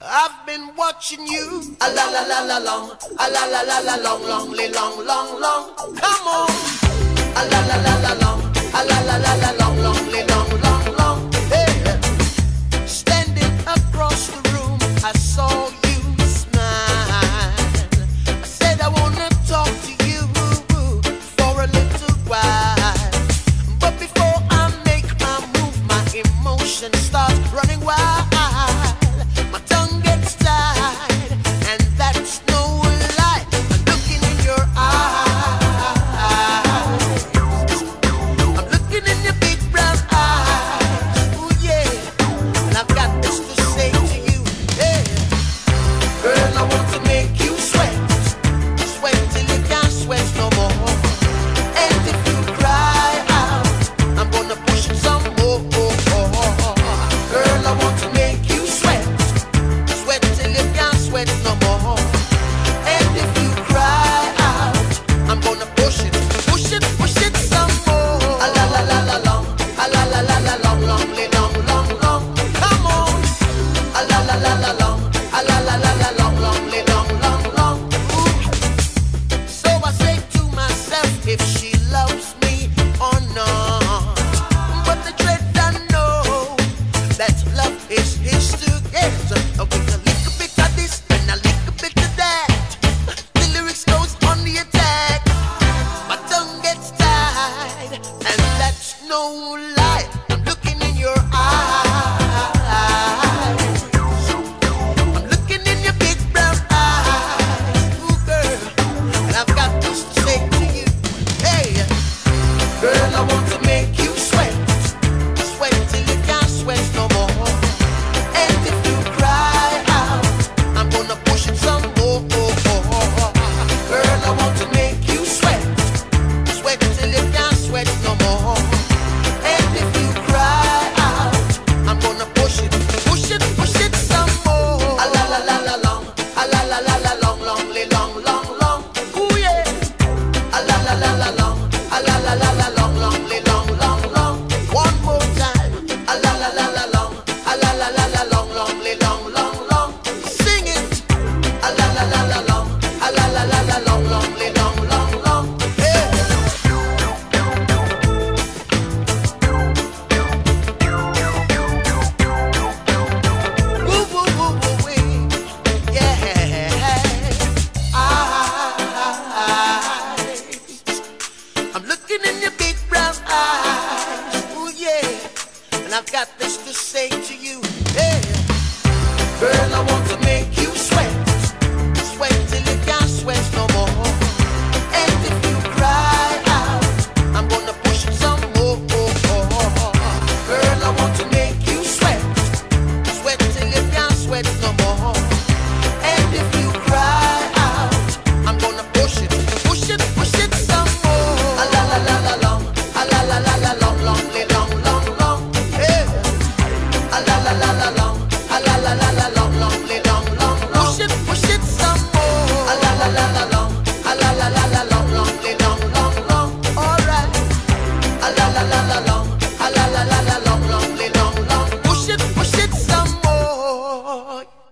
I've been watching you. A la la la la long, a la la la la long, long, long, long, long. Come on. And that's no lie. I'm looking in your eyes. And I've got this to say to you, yeah. Girl, I want to make you sweat.